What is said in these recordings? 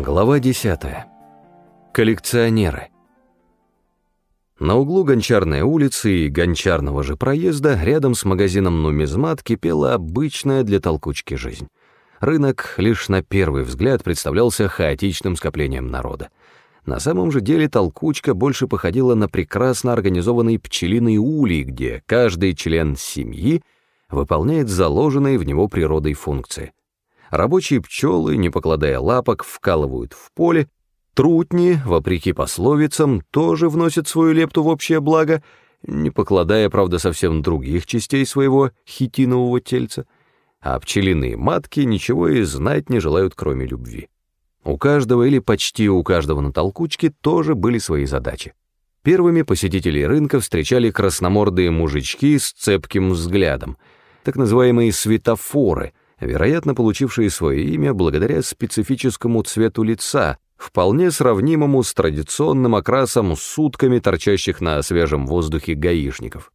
Глава 10. Коллекционеры. На углу Гончарной улицы и Гончарного же проезда, рядом с магазином «Нумизмат», кипела обычная для толкучки жизнь. Рынок лишь на первый взгляд представлялся хаотичным скоплением народа. На самом же деле толкучка больше походила на прекрасно организованный пчелиный улей, где каждый член семьи выполняет заложенные в него природой функции — Рабочие пчелы, не покладая лапок, вкалывают в поле, трутни, вопреки пословицам, тоже вносят свою лепту в общее благо, не покладая, правда, совсем других частей своего хитинового тельца, а пчелиные матки ничего и знать не желают, кроме любви. У каждого или почти у каждого на толкучке тоже были свои задачи. Первыми посетителей рынка встречали красномордые мужички с цепким взглядом, так называемые светофоры — вероятно, получившие свое имя благодаря специфическому цвету лица, вполне сравнимому с традиционным окрасом сутками торчащих на свежем воздухе гаишников.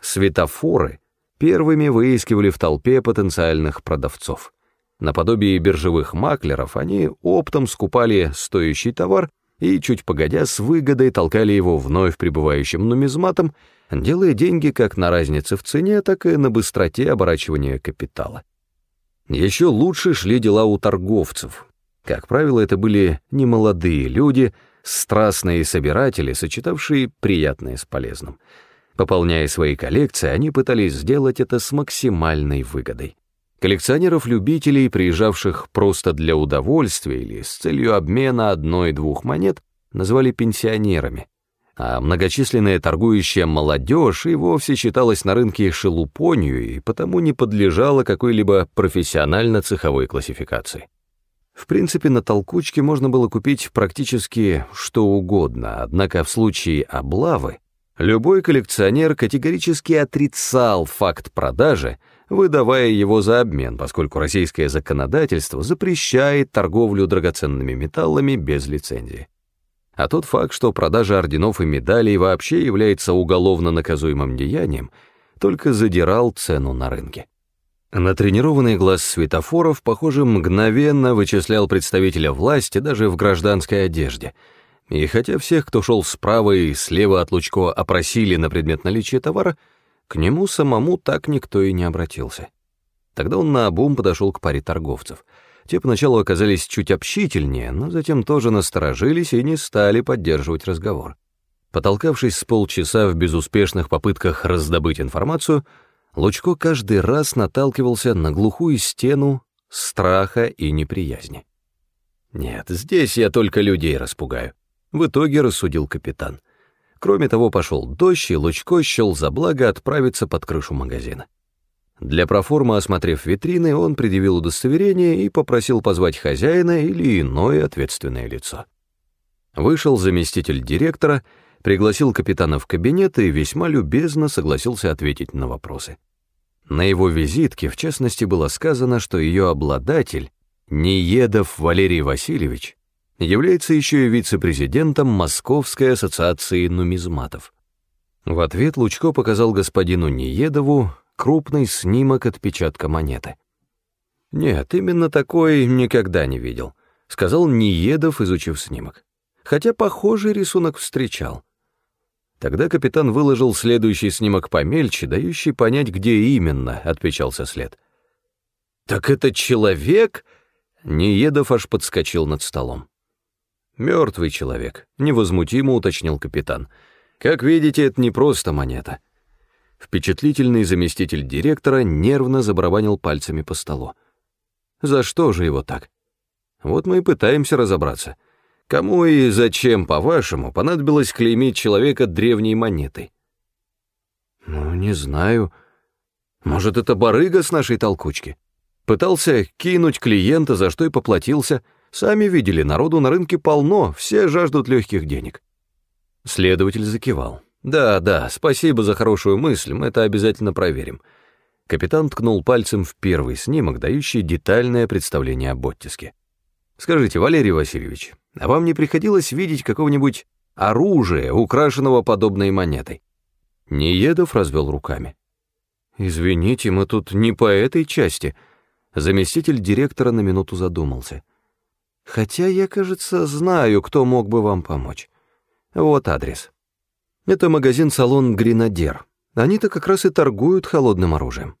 Светофоры первыми выискивали в толпе потенциальных продавцов. Наподобие биржевых маклеров они оптом скупали стоящий товар и, чуть погодя, с выгодой толкали его вновь прибывающим нумизматом, делая деньги как на разнице в цене, так и на быстроте оборачивания капитала. Еще лучше шли дела у торговцев. Как правило, это были немолодые люди, страстные собиратели, сочетавшие приятное с полезным. Пополняя свои коллекции, они пытались сделать это с максимальной выгодой. Коллекционеров-любителей, приезжавших просто для удовольствия или с целью обмена одной-двух монет, называли пенсионерами а многочисленная торгующая молодежь и вовсе считалась на рынке шелупонью и потому не подлежала какой-либо профессионально-цеховой классификации. В принципе, на толкучке можно было купить практически что угодно, однако в случае облавы любой коллекционер категорически отрицал факт продажи, выдавая его за обмен, поскольку российское законодательство запрещает торговлю драгоценными металлами без лицензии. А тот факт, что продажа орденов и медалей вообще является уголовно наказуемым деянием, только задирал цену на рынке. Натренированный глаз светофоров, похоже, мгновенно вычислял представителя власти даже в гражданской одежде. И хотя всех, кто шел справа и слева от Лучко, опросили на предмет наличия товара, к нему самому так никто и не обратился. Тогда он наобум подошел к паре торговцев — те поначалу оказались чуть общительнее, но затем тоже насторожились и не стали поддерживать разговор. Потолкавшись с полчаса в безуспешных попытках раздобыть информацию, Лучко каждый раз наталкивался на глухую стену страха и неприязни. «Нет, здесь я только людей распугаю», — в итоге рассудил капитан. Кроме того, пошел дождь, и Лучко счел за благо отправиться под крышу магазина. Для проформы, осмотрев витрины, он предъявил удостоверение и попросил позвать хозяина или иное ответственное лицо. Вышел заместитель директора, пригласил капитана в кабинет и весьма любезно согласился ответить на вопросы. На его визитке, в частности, было сказано, что ее обладатель, Неедов Валерий Васильевич, является еще и вице-президентом Московской ассоциации нумизматов. В ответ Лучко показал господину Неедову крупный снимок отпечатка монеты. «Нет, именно такой никогда не видел», — сказал Неедов, изучив снимок. Хотя похожий рисунок встречал. Тогда капитан выложил следующий снимок помельче, дающий понять, где именно отпечался след. «Так это человек?» Неедов аж подскочил над столом. «Мертвый человек», — невозмутимо уточнил капитан. «Как видите, это не просто монета. Впечатлительный заместитель директора нервно забарабанил пальцами по столу. За что же его так? Вот мы и пытаемся разобраться. Кому и зачем, по-вашему, понадобилось клеймить человека древней монетой? Ну, не знаю. Может, это барыга с нашей толкучки? Пытался кинуть клиента, за что и поплатился. Сами видели, народу на рынке полно, все жаждут легких денег. Следователь закивал. «Да, да, спасибо за хорошую мысль, мы это обязательно проверим». Капитан ткнул пальцем в первый снимок, дающий детальное представление об оттиске. «Скажите, Валерий Васильевич, а вам не приходилось видеть какого-нибудь оружия, украшенного подобной монетой?» Неедов развел руками. «Извините, мы тут не по этой части». Заместитель директора на минуту задумался. Хотя я, кажется, знаю, кто мог бы вам помочь. Вот адрес. Это магазин-салон «Гренадер». Они-то как раз и торгуют холодным оружием.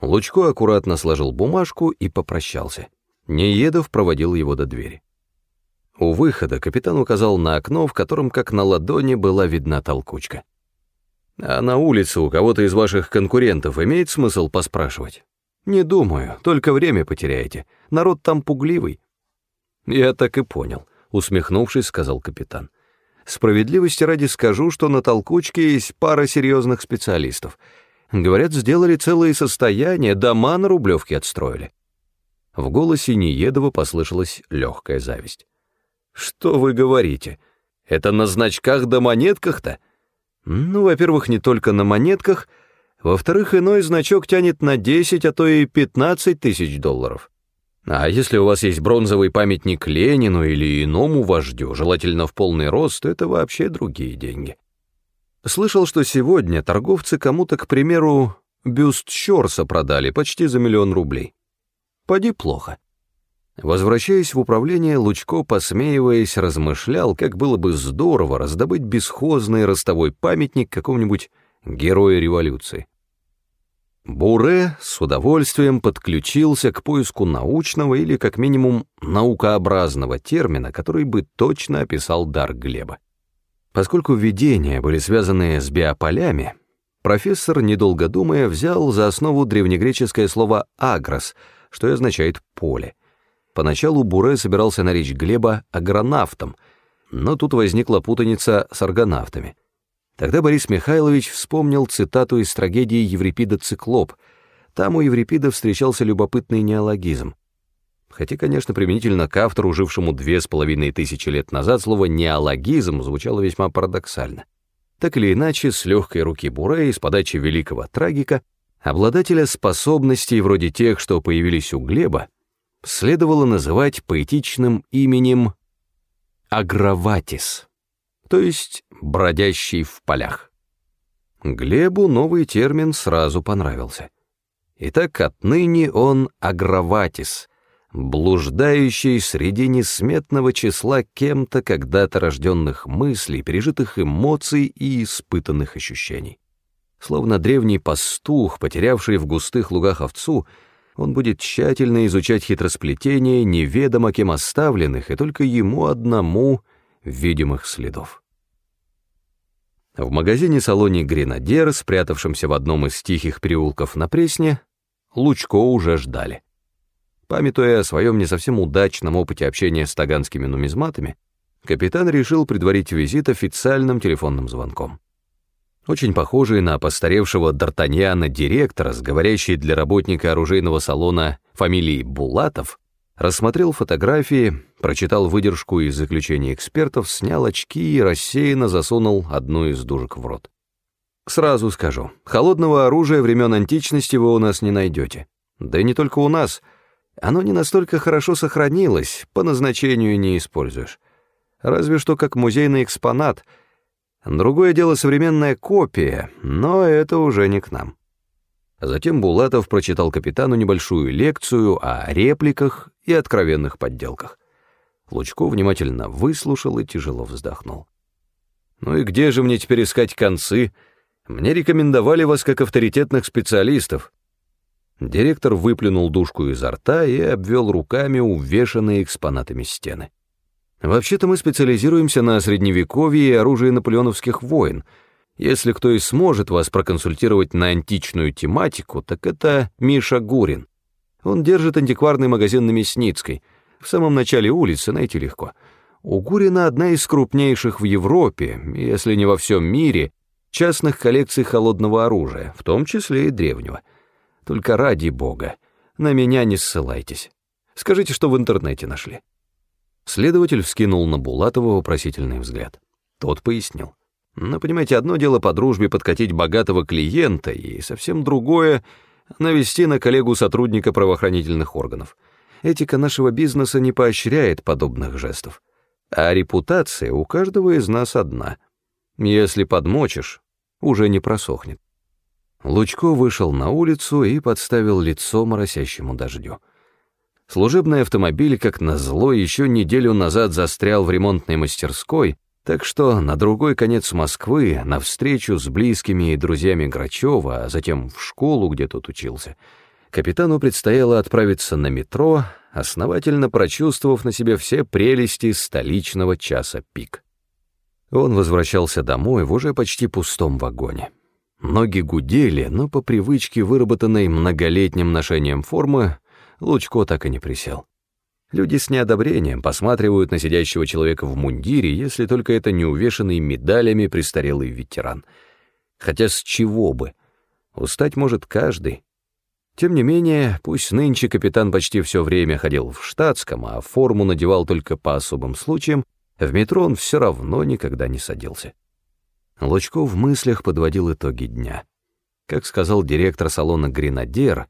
Лучко аккуратно сложил бумажку и попрощался. Неедов проводил его до двери. У выхода капитан указал на окно, в котором как на ладони была видна толкучка. «А на улице у кого-то из ваших конкурентов имеет смысл поспрашивать?» «Не думаю, только время потеряете. Народ там пугливый». «Я так и понял», — усмехнувшись, сказал капитан. «Справедливости ради скажу, что на толкучке есть пара серьезных специалистов. Говорят, сделали целые состояния, дома на Рублевке отстроили». В голосе Неедова послышалась легкая зависть. «Что вы говорите? Это на значках да монетках-то?» «Ну, во-первых, не только на монетках, во-вторых, иной значок тянет на 10, а то и 15 тысяч долларов. А если у вас есть бронзовый памятник Ленину или иному вождю, желательно в полный рост, то это вообще другие деньги. Слышал, что сегодня торговцы кому-то, к примеру, бюст Щорса продали почти за миллион рублей. Поди плохо. Возвращаясь в управление, Лучко, посмеиваясь, размышлял, как было бы здорово раздобыть бесхозный ростовой памятник какому-нибудь герою революции. Буре с удовольствием подключился к поиску научного или, как минимум, наукообразного термина, который бы точно описал дар Глеба. Поскольку видения были связаны с биополями, профессор, недолго думая, взял за основу древнегреческое слово «агрос», что и означает «поле». Поначалу Буре собирался наречь Глеба агронавтом, но тут возникла путаница с аргонавтами. Тогда Борис Михайлович вспомнил цитату из трагедии Еврипида «Циклоп». Там у Еврипида встречался любопытный неологизм. Хотя, конечно, применительно к автору, жившему две с половиной тысячи лет назад, слово «неологизм» звучало весьма парадоксально. Так или иначе, с легкой руки Буре с подачи великого трагика, обладателя способностей вроде тех, что появились у Глеба, следовало называть поэтичным именем Аграватис, то есть бродящий в полях. Глебу новый термин сразу понравился. Итак, отныне он Аграватис, блуждающий среди несметного числа кем-то когда-то рожденных мыслей, пережитых эмоций и испытанных ощущений. Словно древний пастух, потерявший в густых лугах овцу, он будет тщательно изучать хитросплетения неведомо кем оставленных и только ему одному видимых следов. В магазине-салоне «Гренадер», спрятавшемся в одном из тихих переулков на Пресне, Лучко уже ждали. Памятуя о своем не совсем удачном опыте общения с таганскими нумизматами, капитан решил предварить визит официальным телефонным звонком очень похожий на постаревшего Д'Артаньяна директора, с говорящей для работника оружейного салона фамилии Булатов, рассмотрел фотографии, прочитал выдержку из заключения экспертов, снял очки и рассеянно засунул одну из дужек в рот. Сразу скажу, холодного оружия времен античности вы у нас не найдете. Да и не только у нас. Оно не настолько хорошо сохранилось, по назначению не используешь. Разве что как музейный экспонат — Другое дело современная копия, но это уже не к нам. Затем Булатов прочитал капитану небольшую лекцию о репликах и откровенных подделках. Лучко внимательно выслушал и тяжело вздохнул. «Ну и где же мне теперь искать концы? Мне рекомендовали вас как авторитетных специалистов». Директор выплюнул душку изо рта и обвел руками увешанные экспонатами стены. Вообще-то мы специализируемся на средневековье и оружии наполеоновских войн. Если кто и сможет вас проконсультировать на античную тематику, так это Миша Гурин. Он держит антикварный магазин на Мясницкой. В самом начале улицы найти легко. У Гурина одна из крупнейших в Европе, если не во всем мире, частных коллекций холодного оружия, в том числе и древнего. Только ради бога, на меня не ссылайтесь. Скажите, что в интернете нашли. Следователь вскинул на Булатова вопросительный взгляд. Тот пояснил. «Ну, понимаете, одно дело по дружбе подкатить богатого клиента, и совсем другое — навести на коллегу сотрудника правоохранительных органов. Этика нашего бизнеса не поощряет подобных жестов. А репутация у каждого из нас одна. Если подмочишь, уже не просохнет». Лучко вышел на улицу и подставил лицо моросящему дождю. Служебный автомобиль, как назло, еще неделю назад застрял в ремонтной мастерской, так что на другой конец Москвы, на встречу с близкими и друзьями Грачева, а затем в школу, где тот учился, капитану предстояло отправиться на метро, основательно прочувствовав на себе все прелести столичного часа пик. Он возвращался домой в уже почти пустом вагоне. Ноги гудели, но по привычке, выработанной многолетним ношением формы, Лучко так и не присел. Люди с неодобрением посматривают на сидящего человека в мундире, если только это не увешанный медалями престарелый ветеран. Хотя с чего бы? Устать может каждый. Тем не менее, пусть нынче капитан почти все время ходил в штатском, а форму надевал только по особым случаям, в метро он все равно никогда не садился. Лучко в мыслях подводил итоги дня. Как сказал директор салона «Гренадер»,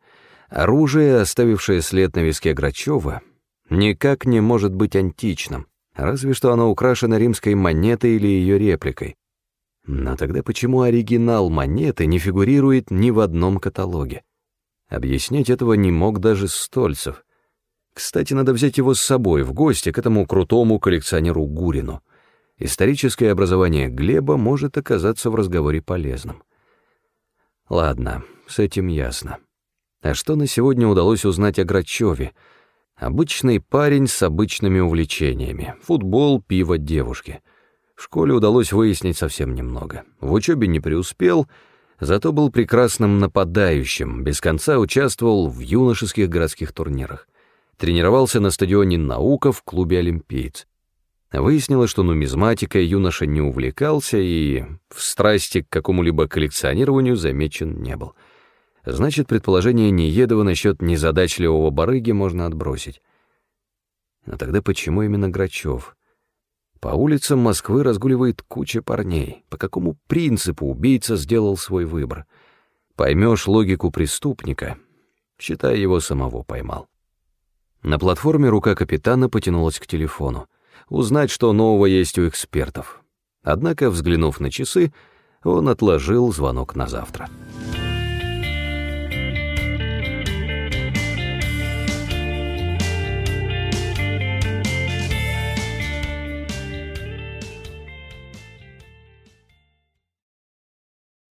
оружие, оставившее след на виске Грачева, никак не может быть античным, разве что оно украшено римской монетой или ее репликой. Но тогда почему оригинал монеты не фигурирует ни в одном каталоге? Объяснить этого не мог даже Стольцев. Кстати, надо взять его с собой в гости к этому крутому коллекционеру Гурину. Историческое образование Глеба может оказаться в разговоре полезным. Ладно, с этим ясно. А что на сегодня удалось узнать о Грачеве — Обычный парень с обычными увлечениями. Футбол, пиво, девушки. В школе удалось выяснить совсем немного. В учебе не преуспел, зато был прекрасным нападающим, без конца участвовал в юношеских городских турнирах. Тренировался на стадионе «Наука» в клубе «Олимпиец». Выяснилось, что нумизматикой юноша не увлекался и в страсти к какому-либо коллекционированию замечен не был — Значит, предположение Неедова насчет незадачливого барыги можно отбросить. Но тогда почему именно Грачев? По улицам Москвы разгуливает куча парней. По какому принципу убийца сделал свой выбор? Поймешь логику преступника, считай, его самого поймал. На платформе рука капитана потянулась к телефону. Узнать, что нового есть у экспертов. Однако, взглянув на часы, он отложил звонок на завтра.